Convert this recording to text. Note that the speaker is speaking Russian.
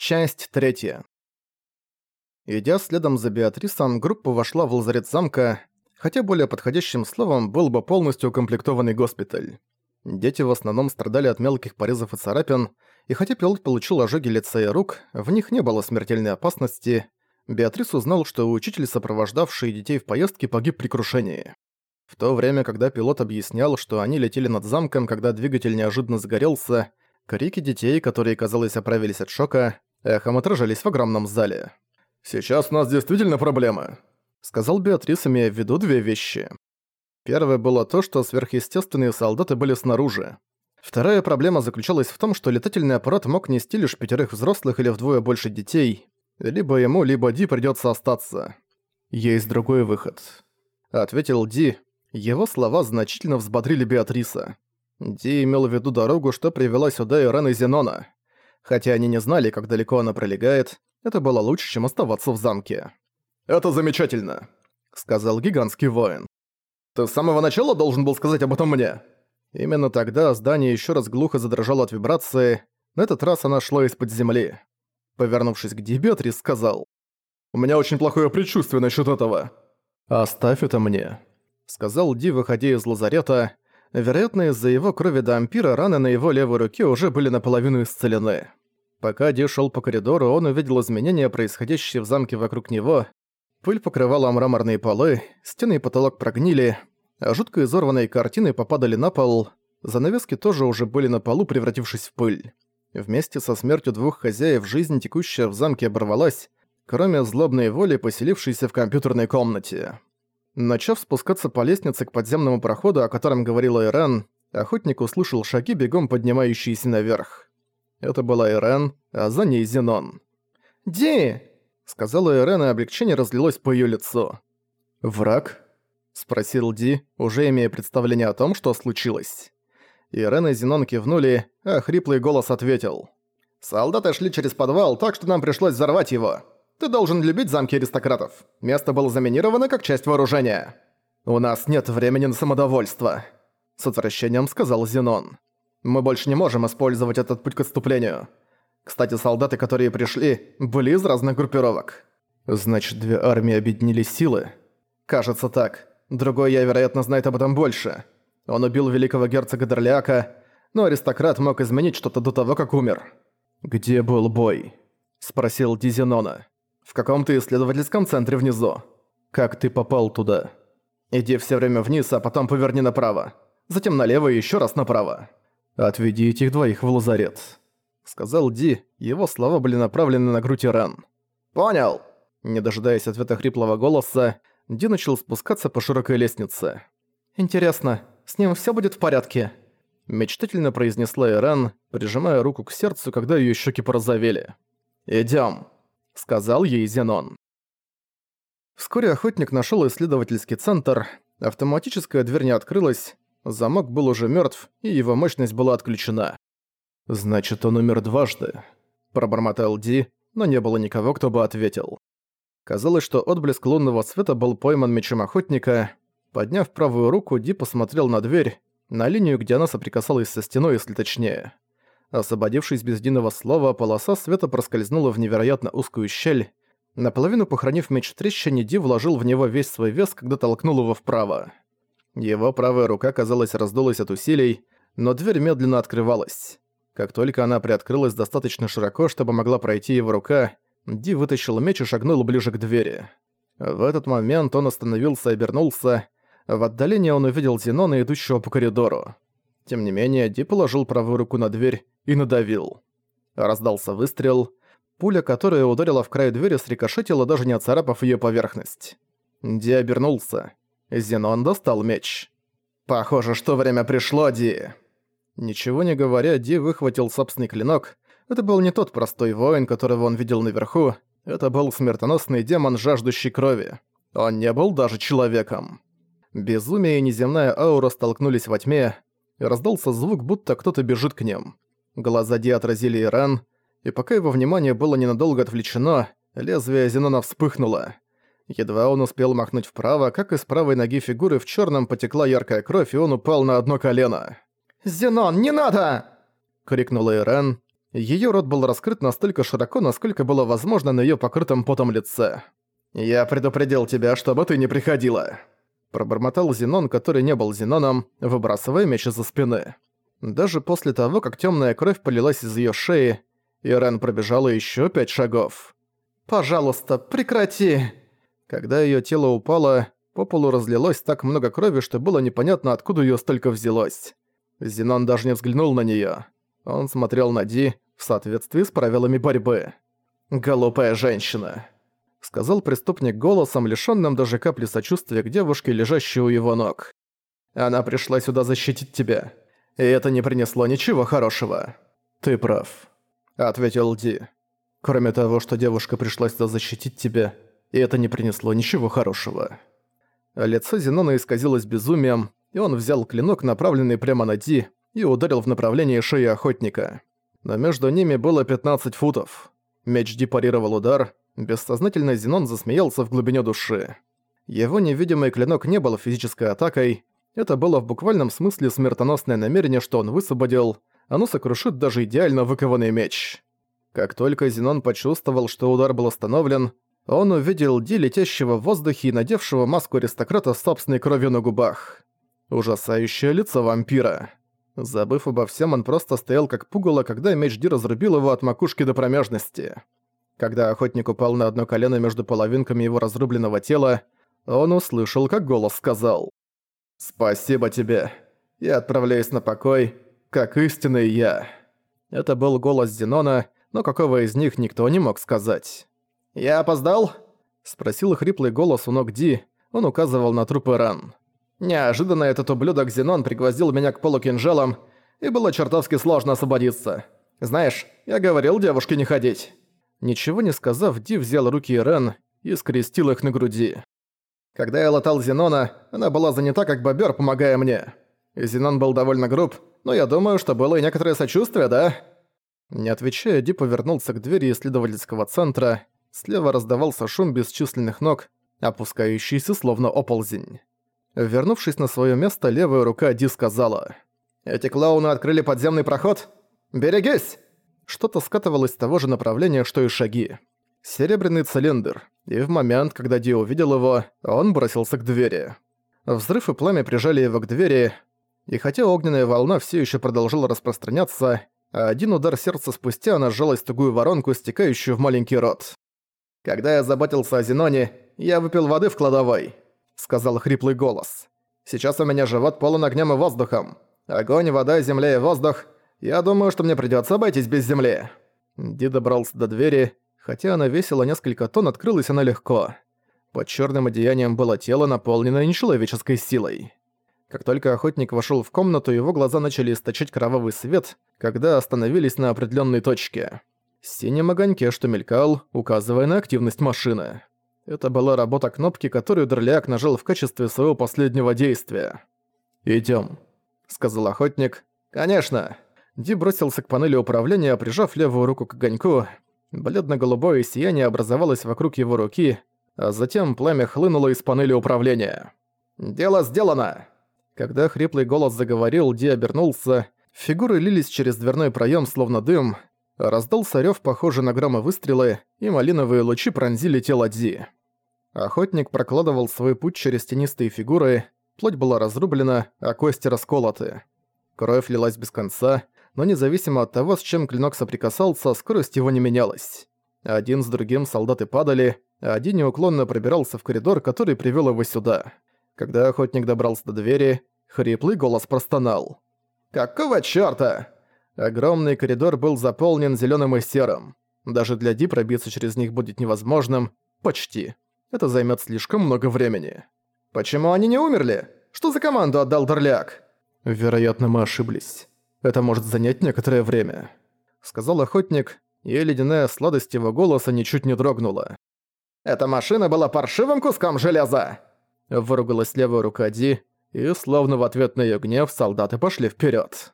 Часть третья. Идя следом за Беатрисом, группа вошла в лазарет замка, хотя более подходящим словом был бы полностью укомплектованный госпиталь. Дети в основном страдали от мелких порезов и царапин, и хотя пилот получил ожоги лица и рук, в них не было смертельной опасности. Беатрис узнал, что учитель, сопровождавший детей в поездке, погиб при крушении. В то время, когда пилот объяснял, что они летели над замком, когда двигатель неожиданно загорелся, крики детей, которые, казалось, оправились от шока, эхом отражались в огромном зале. «Сейчас у нас действительно проблемы», — сказал Беатрис, имея в виду две вещи. Первое было то, что сверхъестественные солдаты были снаружи. Вторая проблема заключалась в том, что летательный аппарат мог нести лишь пятерых взрослых или вдвое больше детей. Либо ему, либо Ди придётся остаться. «Есть другой выход», — ответил Ди. Его слова значительно взбодрили Беатриса. Ди имел в виду дорогу, что привела сюда Ирен Зенона. Хотя они не знали, как далеко она пролегает, это было лучше, чем оставаться в замке. «Это замечательно», — сказал гигантский воин. «Ты с самого начала должен был сказать об этом мне». Именно тогда здание еще раз глухо задрожало от вибрации, на этот раз она шла из-под земли. Повернувшись к Дебетрис, сказал. «У меня очень плохое предчувствие насчет этого». «Оставь это мне», — сказал Ди, выходя из лазарета. Вероятно, из-за его крови до ампира раны на его левой руке уже были наполовину исцелены. Пока Ди шел по коридору, он увидел изменения, происходящие в замке вокруг него. Пыль покрывала мраморные полы, стены и потолок прогнили, а жутко изорванные картины попадали на пол. Занавески тоже уже были на полу, превратившись в пыль. Вместе со смертью двух хозяев жизнь, текущая в замке, оборвалась, кроме злобной воли, поселившейся в компьютерной комнате. Начав спускаться по лестнице к подземному проходу, о котором говорила Ирен, охотник услышал шаги, бегом поднимающиеся наверх. Это была Ирен, а за ней Зенон. «Ди!» — сказала Ирен, и облегчение разлилось по её лицу. «Враг?» — спросил Ди, уже имея представление о том, что случилось. Ирен и Зенон кивнули, а хриплый голос ответил. «Солдаты шли через подвал, так что нам пришлось взорвать его. Ты должен любить замки аристократов. Место было заминировано как часть вооружения». «У нас нет времени на самодовольство», — с отвращением сказал Зенон. Мы больше не можем использовать этот путь к отступлению. Кстати, солдаты, которые пришли, были из разных группировок. Значит, две армии объединили силы? Кажется так. Другой я, вероятно, знает об этом больше. Он убил великого герцога Дерляка, но аристократ мог изменить что-то до того, как умер. «Где был бой?» – спросил Дизенона. «В каком-то исследовательском центре внизу. Как ты попал туда?» «Иди все время вниз, а потом поверни направо. Затем налево и еще раз направо». «Отведи этих двоих в лазарет», — сказал Ди, его слова были направлены на грудь Иран. «Понял!» Не дожидаясь ответа хриплого голоса, Ди начал спускаться по широкой лестнице. «Интересно, с ним всё будет в порядке?» Мечтательно произнесла Иран, прижимая руку к сердцу, когда её щеки порозовели. «Идём», — сказал ей Зенон. Вскоре охотник нашёл исследовательский центр, автоматическая дверь не открылась, Замок был уже мертв, и его мощность была отключена. «Значит, он умер дважды», – пробормотал Ди, но не было никого, кто бы ответил. Казалось, что отблеск лунного света был пойман мечом охотника. Подняв правую руку, Ди посмотрел на дверь, на линию, где она соприкасалась со стеной, если точнее. Освободившись без единого слова, полоса света проскользнула в невероятно узкую щель. Наполовину похоронив меч в трещине, Ди вложил в него весь свой вес, когда толкнул его вправо. Его правая рука, казалось, раздулась от усилий, но дверь медленно открывалась. Как только она приоткрылась достаточно широко, чтобы могла пройти его рука, Ди вытащил меч и шагнул ближе к двери. В этот момент он остановился и обернулся. В отдалении он увидел Зенона, идущего по коридору. Тем не менее, Ди положил правую руку на дверь и надавил. Раздался выстрел, пуля, которая ударила в край двери, срикошетила, даже не оцарапав ее поверхность. Ди обернулся. Зенон достал меч. «Похоже, что время пришло, Ди!» Ничего не говоря, Ди выхватил собственный клинок. Это был не тот простой воин, которого он видел наверху. Это был смертоносный демон, жаждущий крови. Он не был даже человеком. Безумие и неземная аура столкнулись во тьме, и раздался звук, будто кто-то бежит к ним. Глаза Ди отразили Иран, и пока его внимание было ненадолго отвлечено, лезвие Зенона вспыхнуло. Едва он успел махнуть вправо, как из правой ноги фигуры в черном потекла яркая кровь, и он упал на одно колено. «Зенон, не надо!» — крикнула Ирен. Её рот был раскрыт настолько широко, насколько было возможно на её покрытом потом лице. «Я предупредил тебя, чтобы ты не приходила!» Пробормотал Зенон, который не был Зеноном, выбрасывая меч из-за спины. Даже после того, как тёмная кровь полилась из её шеи, Ирен пробежала ещё пять шагов. «Пожалуйста, прекрати!» Когда её тело упало, по полу разлилось так много крови, что было непонятно, откуда её столько взялось. Зенон даже не взглянул на неё. Он смотрел на Ди в соответствии с правилами борьбы. «Голубая женщина», — сказал преступник голосом, лишённым даже капли сочувствия к девушке, лежащей у его ног. «Она пришла сюда защитить тебя, и это не принесло ничего хорошего». «Ты прав», — ответил Ди. «Кроме того, что девушка пришла сюда защитить тебя, и это не принесло ничего хорошего». Лицо Зенона исказилось безумием, и он взял клинок, направленный прямо на Ди, и ударил в направлении шеи охотника. Но между ними было 15 футов. Меч Ди парировал удар, бессознательно Зенон засмеялся в глубине души. Его невидимый клинок не был физической атакой, это было в буквальном смысле смертоносное намерение, что он высвободил, оно сокрушит даже идеально выкованный меч. Как только Зенон почувствовал, что удар был остановлен, он увидел Ди, летящего в воздухе и надевшего маску аристократа с собственной кровью на губах. Ужасающее лицо вампира. Забыв обо всем, он просто стоял как пугало, когда меч Ди разрубил его от макушки до промежности. Когда охотник упал на одно колено между половинками его разрубленного тела, он услышал, как голос сказал «Спасибо тебе. Я отправляюсь на покой, как истинный я». Это был голос Зенона, но какого из них никто не мог сказать. «Я опоздал?» — спросил хриплый голос у ног Ди, он указывал на трупы ран. Неожиданно этот ублюдок Зенон пригвоздил меня к полу кинжалом, и было чертовски сложно освободиться. Знаешь, я говорил девушке не ходить. Ничего не сказав, Ди взял руки Ирен и скрестил их на груди. Когда я латал Зенона, она была занята как бобер, помогая мне. Зенон был довольно груб, но я думаю, что было и некоторое сочувствие, да? Не отвечая, Ди повернулся к двери исследовательского центра. Слева раздавался шум бесчисленных ног, опускающийся словно оползень. Вернувшись на свое место, левая рука Ди сказала. «Эти клоуны открыли подземный проход? Берегись!» Что-то скатывалось с того же направления, что и шаги. Серебряный цилиндр. И в момент, когда Ди увидел его, он бросился к двери. Взрыв и пламя прижали его к двери, и хотя огненная волна все еще продолжала распространяться, один удар сердца спустя она сжалась в тугую воронку, стекающую в маленький рот. «Когда я заботился о Зеноне, я выпил воды в кладовой сказал хриплый голос. «Сейчас у меня живот полон огнем и воздухом. Огонь, вода, земля и воздух. Я думаю, что мне придётся обойтись без земли». Ди добрался до двери. Хотя она весила несколько тонн, открылась она легко. Под чёрным одеянием было тело, наполненное нечеловеческой силой. Как только охотник вошёл в комнату, его глаза начали источать кровавый свет, когда остановились на определённой точке. Синем огоньке, что мелькал, указывая на активность машины. Это была работа кнопки, которую Дерляк нажал в качестве своего последнего действия. «Идём», — сказал охотник. «Конечно». Ди бросился к панели управления, прижав левую руку к огоньку. Бледно-голубое сияние образовалось вокруг его руки, а затем пламя хлынуло из панели управления. «Дело сделано!» Когда хриплый голос заговорил, Ди обернулся. Фигуры лились через дверной проем, словно дым. Раздался рёв, похожий на громы выстрелы, и малиновые лучи пронзили тело Ди. Охотник прокладывал свой путь через тенистые фигуры, плоть была разрублена, а кости расколоты. Кровь лилась без конца, но независимо от того, с чем клинок соприкасался, скорость его не менялась. Один с другим солдаты падали, а один неуклонно пробирался в коридор, который привёл его сюда. Когда охотник добрался до двери, хриплый голос простонал. «Какого чёрта?» Огромный коридор был заполнен зелёным и серым. Даже для Ди пробиться через них будет невозможным. Почти. Это займет слишком много времени. Почему они не умерли? Что за команду отдал Дорляк? Вероятно, мы ошиблись. Это может занять некоторое время. Сказал охотник, и ледяная сладость его голоса ничуть не дрогнула. «Эта машина была паршивым куском железа!» Выругалась левая рука Ди, и словно в ответ на её гнев солдаты пошли вперёд.